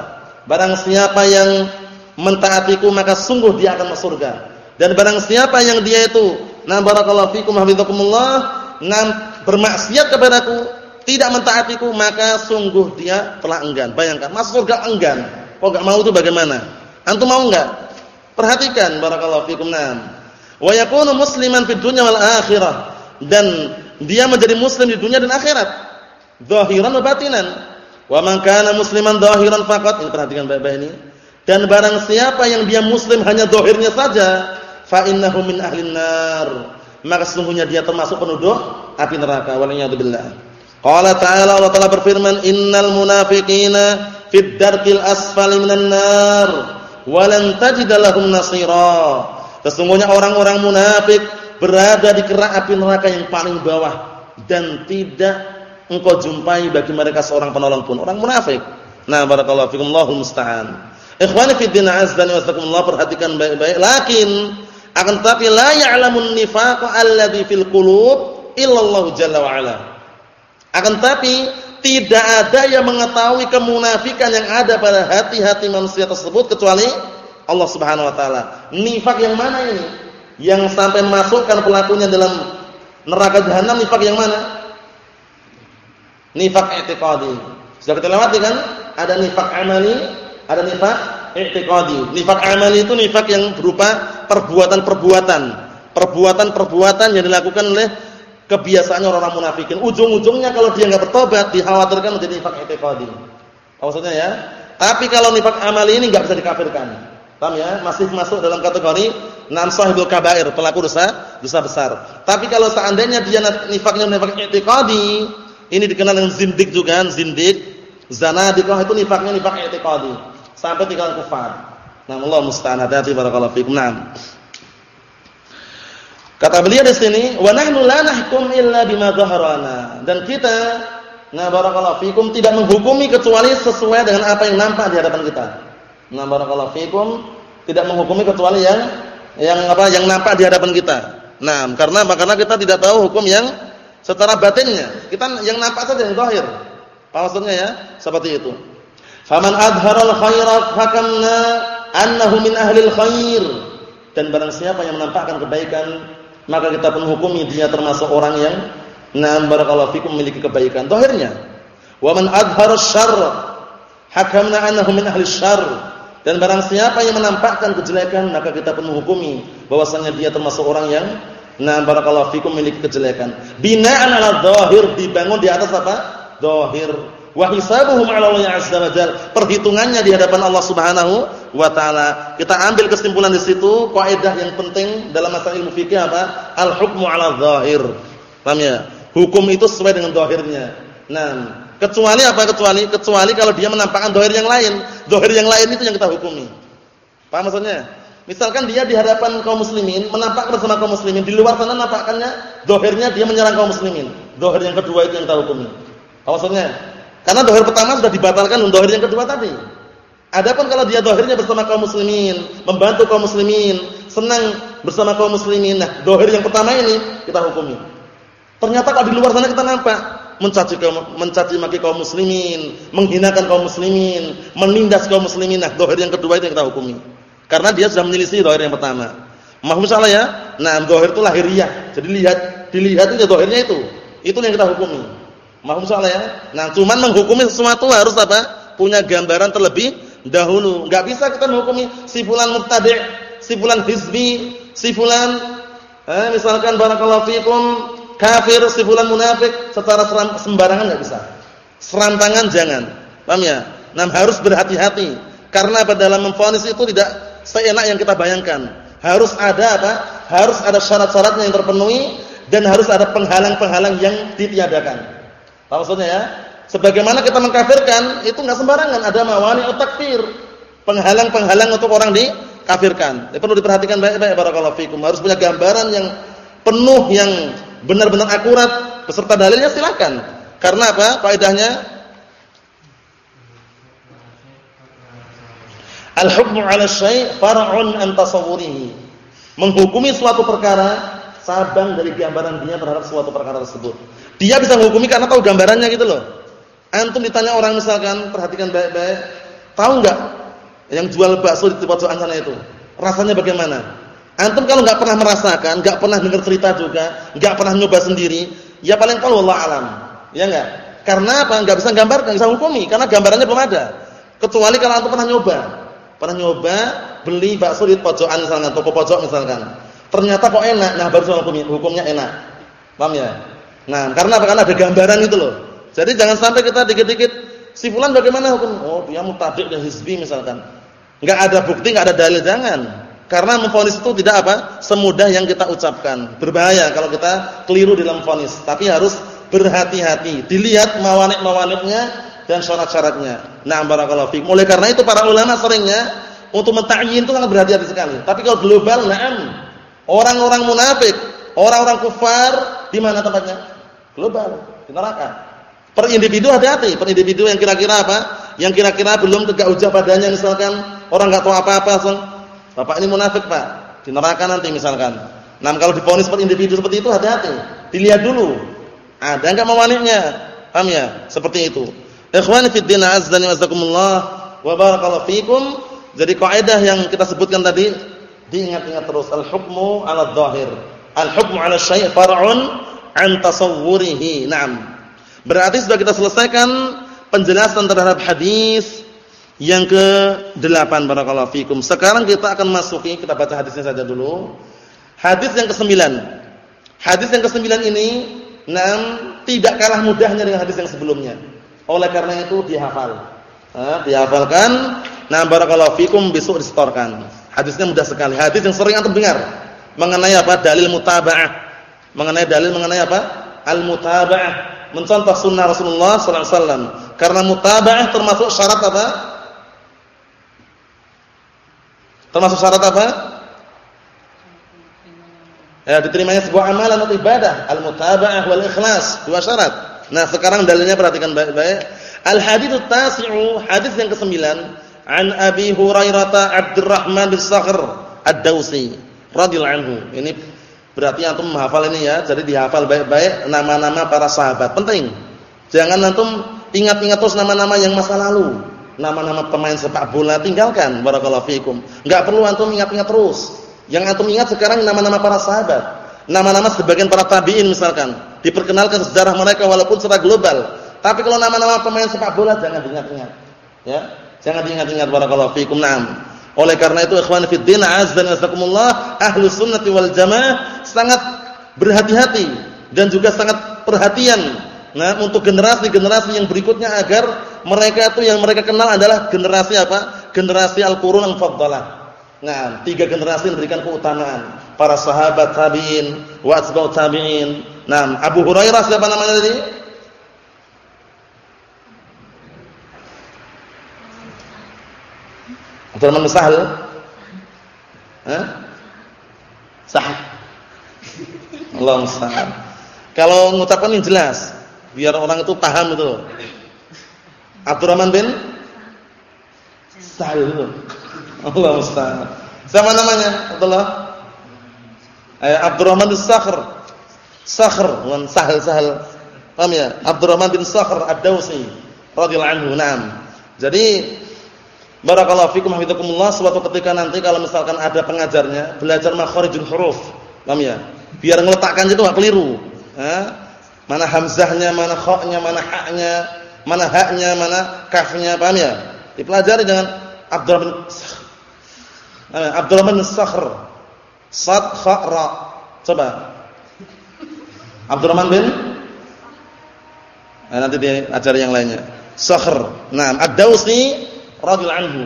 Barang siapa yang mentaatiku maka sungguh dia akan masuk surga. Dan barang siapa yang dia itu na barakallahu fikum hafizakumullah bermaksiat kepadaku, tidak mentaatiku maka sungguh dia telah enggan. Bayangkan, masuk surga enggan. Kok enggak mau itu bagaimana? Antum mau enggak? Perhatikan barakallahu fikum nam. Wa yakunu musliman fid dunya wal akhirah dan dia menjadi muslim di dunia dan akhirat. Zahiran wa batinan. Wa man kana musliman zahiran faqat, ini perhatikan baik-baik ini. Dan barang siapa yang dia muslim hanya zahirnya saja, fa innahu min ahlin nar. Maka sesungguhnya dia termasuk penduduk api neraka. Waliyadzubillah. Qala ta'ala Allah Ta'ala berfirman, "Innal munafiqina fid darkil asfali minan nar, wa lan tajid lahum nasira." Sesungguhnya orang-orang munafik berada di kerak api neraka yang paling bawah dan tidak engkau jumpai bagi mereka seorang penolong pun orang munafik. Nah, barakallahu fikum Allahul musta'an. Ikhwani fi din wa perhatikan baik-baik. Lakin akan tetapi la ya'lamun nifaq alladhi fil qulub illa Allah jalla wa ala. Akan tetapi tidak ada yang mengetahui kemunafikan yang ada pada hati-hati manusia tersebut kecuali Allah Subhanahu wa taala. Nifak yang mana ini? Yang sampai memasukkan pelakunya dalam neraka jahanam nifak yang mana? Nifak i'tiqadi. Sudah kita lewati kan? Ada nifak amali, ada nifak i'tiqadi. Nifak amali itu nifak yang berupa perbuatan-perbuatan. Perbuatan-perbuatan yang dilakukan oleh kebiasaannya orang-orang munafikin. Ujung-ujungnya kalau dia enggak bertobat dikhawatirkan menjadi nifak i'tiqadi. Maksudnya ya? Tapi kalau nifak amali ini enggak bisa dikafirkan. Paham ya? Masih masuk dalam kategori nam sahibul kabair, pelaku dosa dosa besar. Tapi kalau seandainya dia nifaknya nifak i'tiqadi, ini dikenal dengan zindik juga, zindik. Zanadiqah itu nifaknya nifak i'tiqadi. Sampai tinggal kufar. Nah, Allah musta'an hati barakallahu fikum. Naam. Kata beliau di sini, "Wa nahnu la nahkum illa bima dhaharana." Dan kita nah barakallahu fikum tidak menghukumi kecuali sesuai dengan apa yang nampak di hadapan kita. Nah barakallahu fikum tidak menghukumi kecuali yang yang apa yang nampak di hadapan kita. Nah, karena karena kita tidak tahu hukum yang secara batinnya. Kita yang nampak saja yang zahir. Apa maksudnya ya? Seperti itu. Faman adharal khairat hakamna annahu min ahlil khair. Dan barang siapa yang menampakkan kebaikan, maka kita pun hukumi dia termasuk orang yang na'am barakallahu fikum memiliki kebaikan zahirnya. Wa man syarr hakamna annahu min ahli syarr dan barang siapa yang menampakkan kejelekan, maka kita pun menghukumi bahwasanya dia termasuk orang yang na barakallahu fikum memiliki kejelekan. Bina'an 'ala dhahir dibangun di atas apa? Dhahir. Wa hisabuhum 'ala Allah 'azza wa Perhitungannya di hadapan Allah Subhanahu wa taala. Kita ambil kesimpulan di situ, kaidah yang penting dalam masalah ilmu fikih apa? Al-hukmu 'ala dhahir. Paham ya? Hukum itu sesuai dengan dhahirnya. Nah, Kecuali apa kecuali? Kecuali kalau dia menampakkan dohir yang lain. Dohir yang lain itu yang kita hukumi. Paham maksudnya? Misalkan dia di hadapan kaum muslimin, menampakkan bersama kaum muslimin, di luar sana nampakkannya dohirnya dia menyerang kaum muslimin. Dohir yang kedua itu yang kita hukumi. Apa maksudnya? Karena dohir pertama sudah dibatalkan untuk dohir yang kedua tadi. Adapun kalau dia dohirnya bersama kaum muslimin, membantu kaum muslimin, senang bersama kaum muslimin, nah dohir yang pertama ini kita hukumi. Ternyata kalau di luar sana kita nampak mencaci mencaci maki kaum muslimin, menghinakan kaum muslimin, menindas kaum muslimin. Nah, dohir yang kedua itu yang kita hukumi. Karena dia sudah menyelisih dohir yang pertama. Mahfum salah ya? Nah, dohir itu lahiriah. Jadi lihat dilihat itu dohirnya itu. Itu yang kita hukumi. Mahfum salah ya? Nah, cuman menghukumi sesuatu harus apa? Punya gambaran terlebih dahulu. Enggak bisa kita menghukumi si fulan mubtadi', si fulan hizbi, si fulan eh, misalkan barakallahu fikum kafir, si fulan munafik secara sembarangan enggak bisa. Serantangan jangan. Paham ya? Nah, harus berhati-hati. Karena pada dalam memvonis itu tidak seenak yang kita bayangkan. Harus ada apa? Harus ada syarat-syaratnya yang terpenuhi dan harus ada penghalang-penghalang yang ditiadakan. Apa maksudnya ya? Sebagaimana kita mengkafirkan, itu enggak sembarangan, ada mawani takfir. Penghalang-penghalang untuk orang dikafirkan. Itu perlu diperhatikan baik-baik barakallahu fikum. Harus punya gambaran yang penuh yang benar-benar akurat beserta dalilnya silakan. Karena apa? Kaidahnya Al-hukmu 'ala syai' far'un an tasawwurihi. Menghukumi suatu perkara sabang dari gambaran dia terhadap suatu perkara tersebut. Dia bisa menghukumi karena tahu gambarannya gitu loh. Antum ditanya orang misalkan, perhatikan baik-baik, tahu enggak yang jual bakso di pojokan sana itu? Rasanya bagaimana? Antum kalau enggak pernah merasakan, enggak pernah dengar cerita juga, enggak pernah nyoba sendiri, ya paling tahu Allah alam. Ya enggak? Karena apa? Enggak bisa gambar, enggak bisa hukumi karena gambarannya belum ada. Kecuali kalau antum pernah nyoba. Pernah nyoba beli bakso di pojokan misalkan, toko pojok misalkan. Ternyata kok enak, nah baru soal hukumi, hukumnya enak. Paham ya? Nah, karena apa? Karena ada gambaran itu loh. Jadi jangan sampai kita dikit-dikit si fulan bagaimana hukum? Oh, dia mutabiq dan hizbi misalkan. Enggak ada bukti, enggak ada dalil, jangan. Karena memfonis itu tidak apa? Semudah yang kita ucapkan. Berbahaya kalau kita keliru dalam fonis. Tapi harus berhati-hati. Dilihat mawanik-mawaniknya dan syarat-syaratnya. Nah, barakallahu fiik. Oleh karena itu para ulama seringnya untuk mentakyin itu sangat berhati-hati sekali. Tapi kalau global, na'am. Orang-orang munafik, orang-orang kufar di mana tempatnya? Global, di neraka. Per individu hati-hati, per individu yang kira-kira apa? Yang kira-kira belum tegak hujah padanya misalkan, orang enggak tahu apa-apa Bapak ini munafik, Pak. Di neraka nanti misalkan. Nah, kalau diponis per individu seperti itu hati-hati. Dilihat dulu. Ada enggak mawaniknya? Paham ya? Seperti itu. Ikhwani fid din azdani wasakumullah wa barakallahu fikum. Jadi kaidah yang kita sebutkan tadi diingat-ingat terus al-hukmu 'ala dhahir. Al-hukmu 'ala syai' far'un an tasawwurihi. Naam. Berarti sudah kita selesaikan penjelasan terhadap hadis yang ke-8 barakallahu fikum. Sekarang kita akan masuki kita baca hadisnya saja dulu. Hadis yang ke-9. Hadis yang ke-9 ini enam tidak kalah mudahnya dengan hadis yang sebelumnya. Oleh karena itu dihafal. Nah, dihafalkan. Nah, barakallahu fikum besok disetorkan. Hadisnya mudah sekali. Hadis yang sering antum dengar mengenai apa? Dalil mutaba'ah. Mengenai dalil mengenai apa? Al-mutaba'ah mencontoh sunnah Rasulullah sallallahu alaihi wasallam. Karena mutaba'ah termasuk syarat apa? Termasuk syarat apa? Ya, diterimanya sebuah amalan atau ibadah, al-mutaba'ah wal ikhlas, dua syarat. Nah, sekarang dalilnya perhatikan baik-baik. Al-hadits tasiu hadis yang ke-9, an Abi Hurairah Abdurrahman bin Sakhr Ad-Dausi radhiyallahu anhu. Ini Berarti antum menghafal ini ya, jadi dihafal baik-baik nama-nama para sahabat. Penting. Jangan antum ingat-ingat terus nama-nama yang masa lalu. Nama-nama pemain sepak bola tinggalkan barakallahu fikum. Enggak perlu antum ingat-ingat terus. Yang antum ingat sekarang nama-nama para sahabat. Nama-nama sebagian para tabi'in misalkan. Diperkenalkan sejarah mereka walaupun secara global. Tapi kalau nama-nama pemain sepak bola jangan diingat-ingat. Ya. Jangan diingat-ingat barakallahu fikum. Naam. Oleh karena itu ikhwan fi din azza wa jalla ahlu sunnati wal jamaah sangat berhati-hati dan juga sangat perhatian nah untuk generasi-generasi yang berikutnya agar mereka itu yang mereka kenal adalah generasi apa? Generasi al-qurun yang faddalah. Nah, tiga generasi memberikan keutamaan. Para sahabat tabi'in, wa tabi'in. Nah, Abu Hurairah siapa namanya tadi? Abdurrahman bin Sahal. Hah? Sahal. Allah. Kalau mengucapkan yang jelas, biar orang itu paham itu. Abdurrahman bin Sahal. Allah musta'an. Siapa namanya? Abdullah. Eh, Abdurrahman bin Sakhr. Sakhr, bukan Sahal Sahal. Paham ya? Abdurrahman bin Sakhr Ad-Dausi radhiyallahu anhu. Naam. Jadi barakallahu fikum hafizakumullah suatu ketika nanti kalau misalkan ada pengajarnya belajar makharijul huruf. Paham ya? biar ngeletakkan itu enggak keliru. Mana hamzahnya, mana khoknya, mana haknya, mana haknya, mana kafnya, paham ya? Dipelajari dengan Abdurrahman Abdurrahman Sakhr. Sad kha ra. Coba. Abdurrahman bin Nah, nanti diajari yang lainnya. Sakhr. Naam, Ad-Dausi radhiyallahu anhu.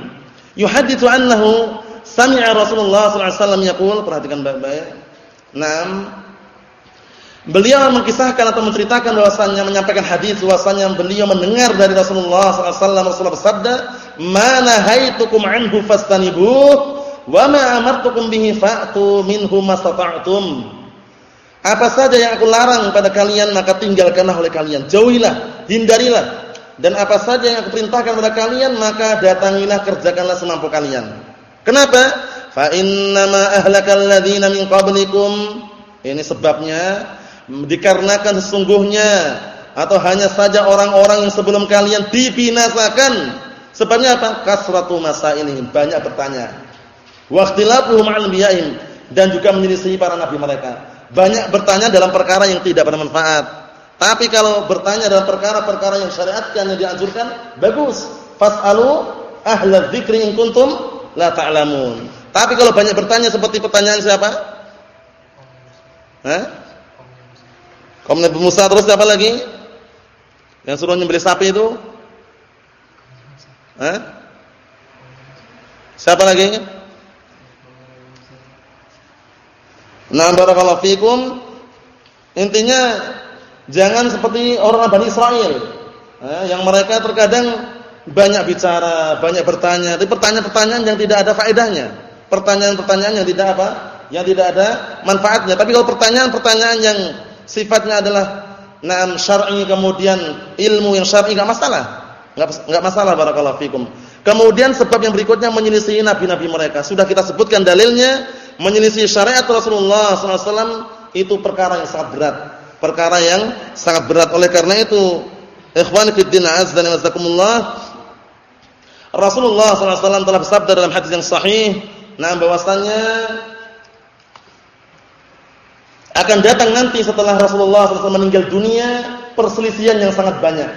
Yuhadditsu annahu sami'a Rasulullah sallallahu alaihi wasallam yaqul, perhatikan baik-baik. Nam Beliau mengisahkan atau menceritakan bahwasannya menyampaikan hadis bahwasannya beliau mendengar dari Rasulullah SAW Rasulullah bersabda, "Mana haitukum anhu fastanibuh, wa ma amartukum bihi fa'tu minhu mastata'tum." Apa saja yang aku larang pada kalian maka tinggalkanlah oleh kalian, jauhilah, hindarilah. Dan apa saja yang aku perintahkan pada kalian maka datangilah kerjakanlah semampu kalian. Kenapa? Fa innama ahlakal ladzina min qablikum ini sebabnya dikarenakan sesungguhnya atau hanya saja orang-orang yang sebelum kalian dibinasakan. Sebabnya apa? Kasratu ini banyak bertanya. Waqtilafuhum anbiya'in dan juga menyelisihi para nabi mereka. Banyak bertanya dalam perkara yang tidak bermanfaat. Tapi kalau bertanya dalam perkara-perkara yang syariatkan yang dianjurkan, bagus. Fas'alu ahla dzikri in kuntum la ta'lamun. Tapi kalau banyak bertanya seperti pertanyaan siapa? Hah? Kaum Nabi Musa terus siapa lagi? Yang suruh nyembelih sapi itu? Hah? Siapa lagi? Nah, barakallahu fikum. Intinya Jangan seperti orang Bani Israel eh, yang mereka terkadang banyak bicara, banyak bertanya, tapi pertanyaan-pertanyaan yang tidak ada faedahnya. Pertanyaan-pertanyaan yang tidak apa? Yang tidak ada manfaatnya. Tapi kalau pertanyaan-pertanyaan yang sifatnya adalah na'am syar'i kemudian ilmu yang syar'i enggak masalah. Enggak enggak masalah barakallahu fikum. Kemudian sebab yang berikutnya menyelisih nabi-nabi mereka. Sudah kita sebutkan dalilnya menyelisih syariat Rasulullah SAW itu perkara yang sangat berat perkara yang sangat berat. Oleh karena itu, ikhwan fillah azza wa jazakumullah, Rasulullah SAW telah bersabda dalam hadis yang sahih, nah bahwasannya akan datang nanti setelah Rasulullah SAW meninggal dunia perselisihan yang sangat banyak.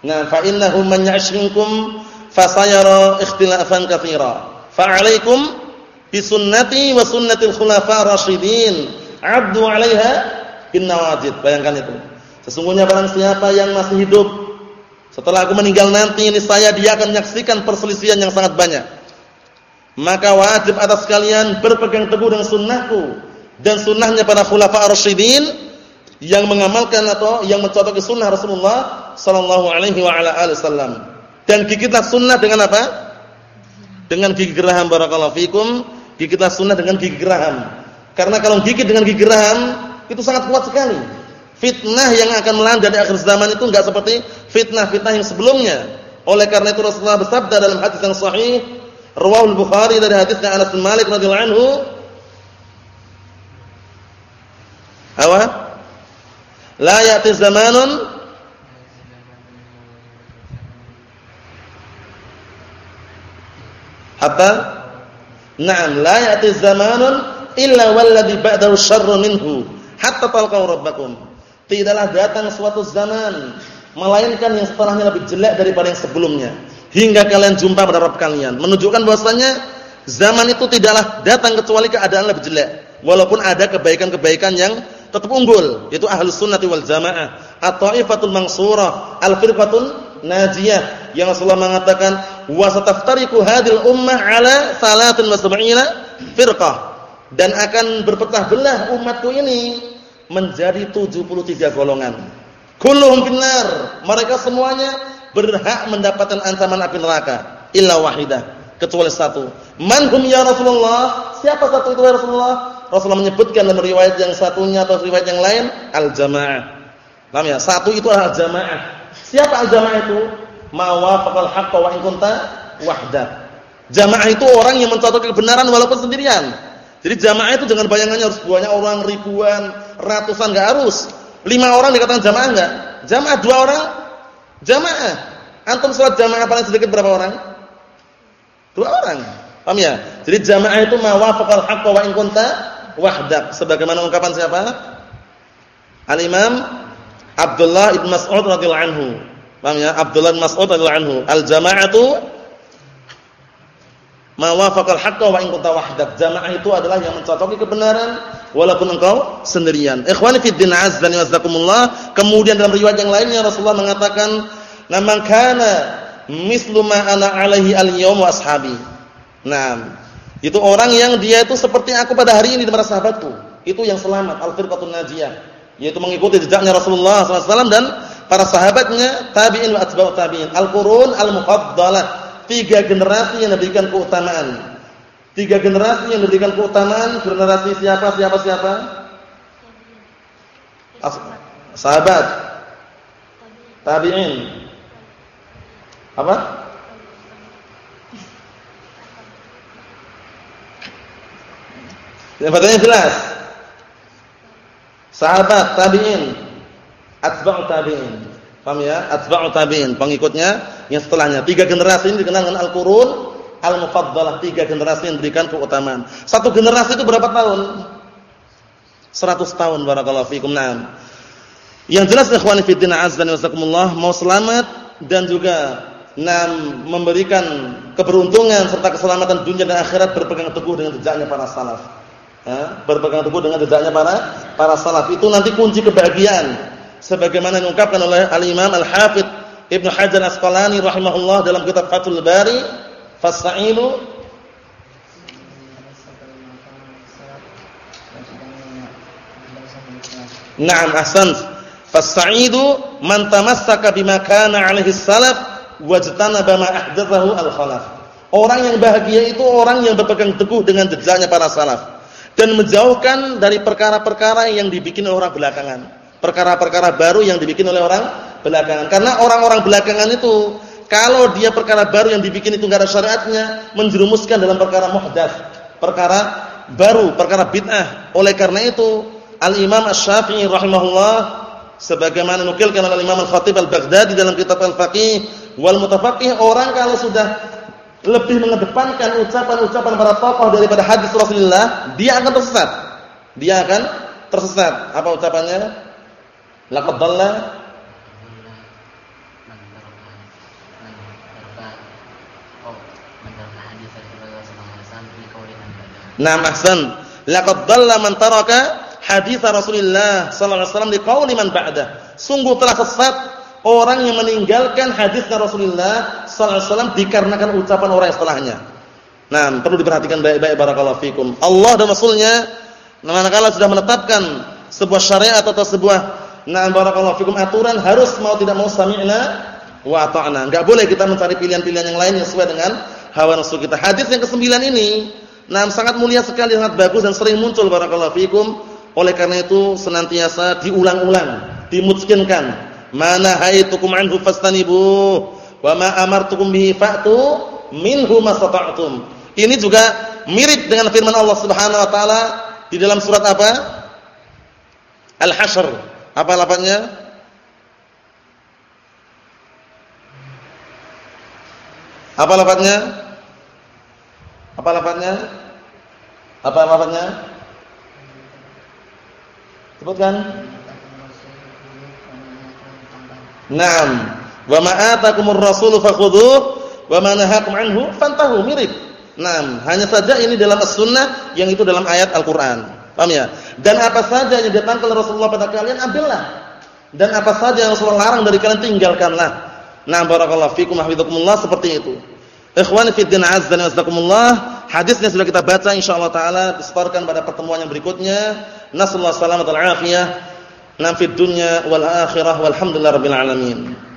Nah, fa innahu man ya'ish minkum fasayara ikhtilafan katsira. Fa 'alaikum bisunnati wa sunnatil khulafa rasyidin. 'abdu 'alaiha bin nawajid. Bayangkan itu. Sesungguhnya barang siapa yang masih hidup setelah aku meninggal nanti ini saya dia akan menyaksikan perselisihan yang sangat banyak. Maka wajib atas kalian berpegang teguh dengan sunnahku dan sunnahnya para khulafa ar-rasyidin yang mengamalkan atau yang mencontohkan sunnah Rasulullah sallallahu alaihi wa ala alihi wasallam. Dan gigitlah sunnah dengan apa? Dengan gigi geraham barakallahu fikum, gigitlah sunnah dengan gigi geraham. Karena kalau gigit dengan gigi geraham itu sangat kuat sekali. Fitnah yang akan melanda di akhir zaman itu enggak seperti fitnah-fitnah yang sebelumnya. Oleh karena itu Rasulullah bersabda dalam hadis yang sahih, riwayat Bukhari dari hadisnya Anas bin Malik radhiyallahu anhu, "Awa la ya'ti zamanun hatta na'am la ya'ti zamanun illa walladhi ba'dahu syarrun minhu." hatta talqau rabbakum. Tidaklah datang suatu zaman melainkan yang setelahnya lebih jelek daripada yang sebelumnya hingga kalian jumpa pada Rabb kalian. Menunjukkan bahwasanya zaman itu tidaklah datang kecuali keadaan lebih jelek. Walaupun ada kebaikan-kebaikan yang tetap unggul, yaitu ahlus sunnati wal jamaah, at-taifatul mansurah, al-firqatul najiyah yang Rasulullah mengatakan wa sataftariqu hadil ummah ala salatin wa sab'ina firqah dan akan berpecah belah umatku ini menjadi 73 golongan. Kulluhum finnar. Mereka semuanya berhak mendapatkan ancaman api neraka illa wahidah, kecuali satu. Man hum ya Rasulullah? Siapa satu itu ya Rasulullah? Rasulullah menyebutkan dalam riwayat yang satunya atau riwayat yang lain al-jamaah. Paham ya? Satu itu adalah jamaah. Siapa al-jamaah itu? Ma wafaqal haqqa wa in kunta wahdah. Jamaah itu orang yang mencocoki kebenaran walaupun sendirian. Jadi jamaah itu jangan bayangannya harus banyak orang, ribuan, ratusan enggak harus. Lima orang dikatakan jamaah enggak? Jamaah dua orang jamaah. Antum salat jamaah paling sedikit berapa orang? Dua orang. Paham ya? Jadi jamaah itu mawafaqal haqqa wa in wahdak. Sebagaimana ungkapan siapa? Al-Imam Abdullah Ibn Mas'ud radhiyallahu anhu. Paham ya? Abdullah Ibn Mas'ud radhiyallahu anhu. Al-jama'atu ma wafaqal haqqo wa in kunta wahdak. Jamaah itu adalah yang mencocoki kebenaran walaupun engkau sendirian. Ikhwani fid din azza wa jazakumullah. Kemudian dalam riwayat yang lainnya Rasulullah mengatakan, "Man kana mislu ma ana alaihi al-yawm wa ashabi." Nah, itu orang yang dia itu seperti aku pada hari ini dengan sahabatku. Itu yang selamat, al-firqatun najiyah, yaitu mengikuti jejaknya Rasulullah SAW dan para sahabatnya tabi'in wa atba'ut tabi'in, al-qurun al-mufaddalah tiga generasi yang diberikan keutamaan. Tiga generasi yang diberikan keutamaan, generasi siapa siapa siapa? As sahabat. Tabi'in. Apa? Jawabannya jelas. Sahabat tabi'in, atba'u tabi'in. Paham ya? Atba'u tabi'in, pengikutnya yang setelahnya. Tiga generasi ini dikenal dengan al-qurun al-mufaddalah, tiga generasi yang diberikan keutamaan. Satu generasi itu berapa tahun? 100 tahun barakallahu fikum. Naam. Yang jelas ikhwani fi din azza wa jazakumullah mau selamat dan juga nam memberikan keberuntungan serta keselamatan dunia dan akhirat berpegang teguh dengan jejaknya para salaf. Berpegang teguh dengan jejaknya para para salaf. Itu nanti kunci kebahagiaan. Sebagaimana diungkapkan oleh Al-Imam Al-Hafidz Ibnu Hajar Asqalani rahimahullah dalam kitab Fathul Bari fasta'inu Naam ahsan. Fasta'idu man tamassaka bima kana 'alaihi salaf wajtanaba ma ahdatsahu al-khalaf. Orang yang bahagia itu orang yang berpegang teguh dengan jejaknya para salaf dan menjauhkan dari perkara-perkara yang dibikin oleh orang belakangan perkara-perkara baru yang dibikin oleh orang belakangan. Karena orang-orang belakangan itu kalau dia perkara baru yang dibikin itu enggak ada syariatnya, menjerumuskan dalam perkara muhdats, perkara baru, perkara bid'ah. Oleh karena itu, Al-Imam Asy-Syafi'i rahimahullah sebagaimana nukilkan oleh Imam Al-Khatib Al-Baghdadi dalam kitab Al-Faqih wal Mutafaqih, orang kalau sudah lebih mengedepankan ucapan-ucapan para tokoh daripada hadis Rasulullah, dia akan tersesat. Dia akan tersesat. Apa ucapannya? Laqad dhalla Naam ahsan. Laqad dhalla man taraka hadits Rasulullah sallallahu alaihi wasallam liqauli man ba'da. Sungguh telah sesat orang yang meninggalkan hadis Rasulullah sallallahu alaihi wasallam dikarenakan ucapan orang yang setelahnya. Nah, perlu diperhatikan baik-baik barakallahu fikum. Allah dan Rasulnya manakala sudah menetapkan sebuah syariat atau sebuah Nah, barakallahu fikum aturan harus mau tidak mau sami'na wa ata'na. Enggak boleh kita mencari pilihan-pilihan yang lain yang sesuai dengan hawa nafsu kita. Hadis yang kesembilan ini nah sangat mulia sekali, sangat bagus dan sering muncul barakallahu fikum. Oleh karena itu senantiasa diulang-ulang, dimutskinkan. Mana haitukum anhu fastanibu wa ma amartukum bihi fa'tu minhu mastata'tum. Ini juga mirip dengan firman Allah Subhanahu wa taala di dalam surat apa? Al-Hasyr apa lafaznya? Apa lafaznya? Apa lafaznya? Apa lafaznya? Sebutkan. Naam. Wa ma atakumur rasulu wa ma anhu fantahu mirip. Naam, hanya saja ini dalam as-sunnah yang itu dalam ayat Al-Qur'an. Paham ya? Dan apa saja yang datang oleh Rasulullah pada kalian ambillah. Dan apa saja yang Rasulullah larang dari kalian tinggalkanlah. Nah, barakallahu fikum hafizakumullah seperti itu. Ikhwani fi din azza wa. Hadisnya sudah kita baca insyaallah taala disetorkan pada pertemuan yang berikutnya. Nasallahu wa afiyah. Nam fid dunya wal akhirah walhamdulillah rabbil alamin.